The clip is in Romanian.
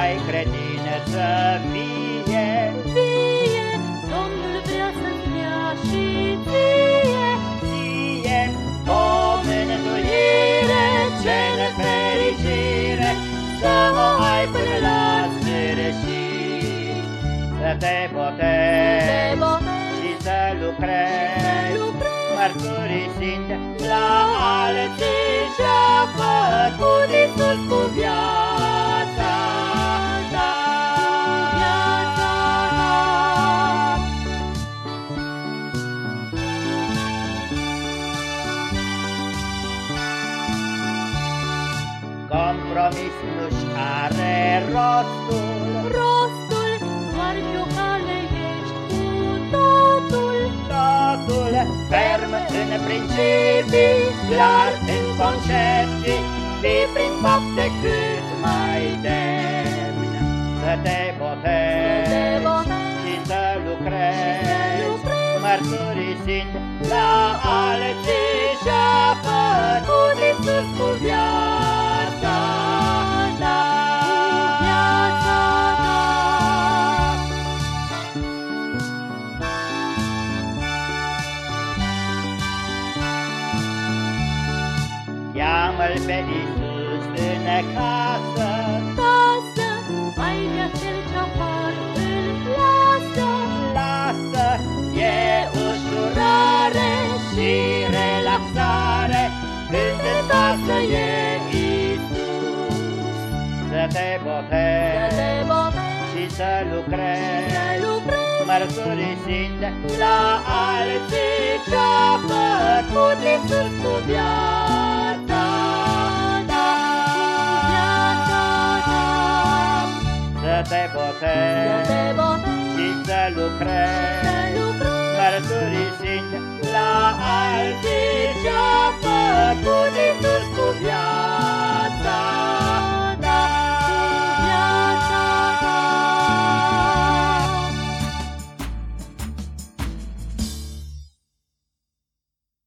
ai credință vie. Vie, Domnul vrea să-ți dea și ție. Ție o mântuire, ce nefericire, să o ai până la sfârșit. Să te botezi Te botezi și să lucrezi, lucrezi. mărturisind la alții Compromis nu-și are rostul, Rostul, doar pe o cale ești cu totul. totul ferm în principii, clar în concepții, fii prin fapte cât mai demn. Să te Să te botezi botezi și să lucrezi, lucrezi. mărturisind la alții și-a făcut Iisus cu viața Cheamă-L pe Iisus în casă, Casă, ai de acel ce apar îl lasă. lasă, e ușurare și relaxare, când în casă e Iisus. Să te Să botezi te botezi, și să lucrezi, să lucrezi. mărturisind la alții ce-a făcut Iisus cu viața Să te Să botezi te botezi, și să lucrezi, să lucrezi. mărturisind la alții ce-a făcut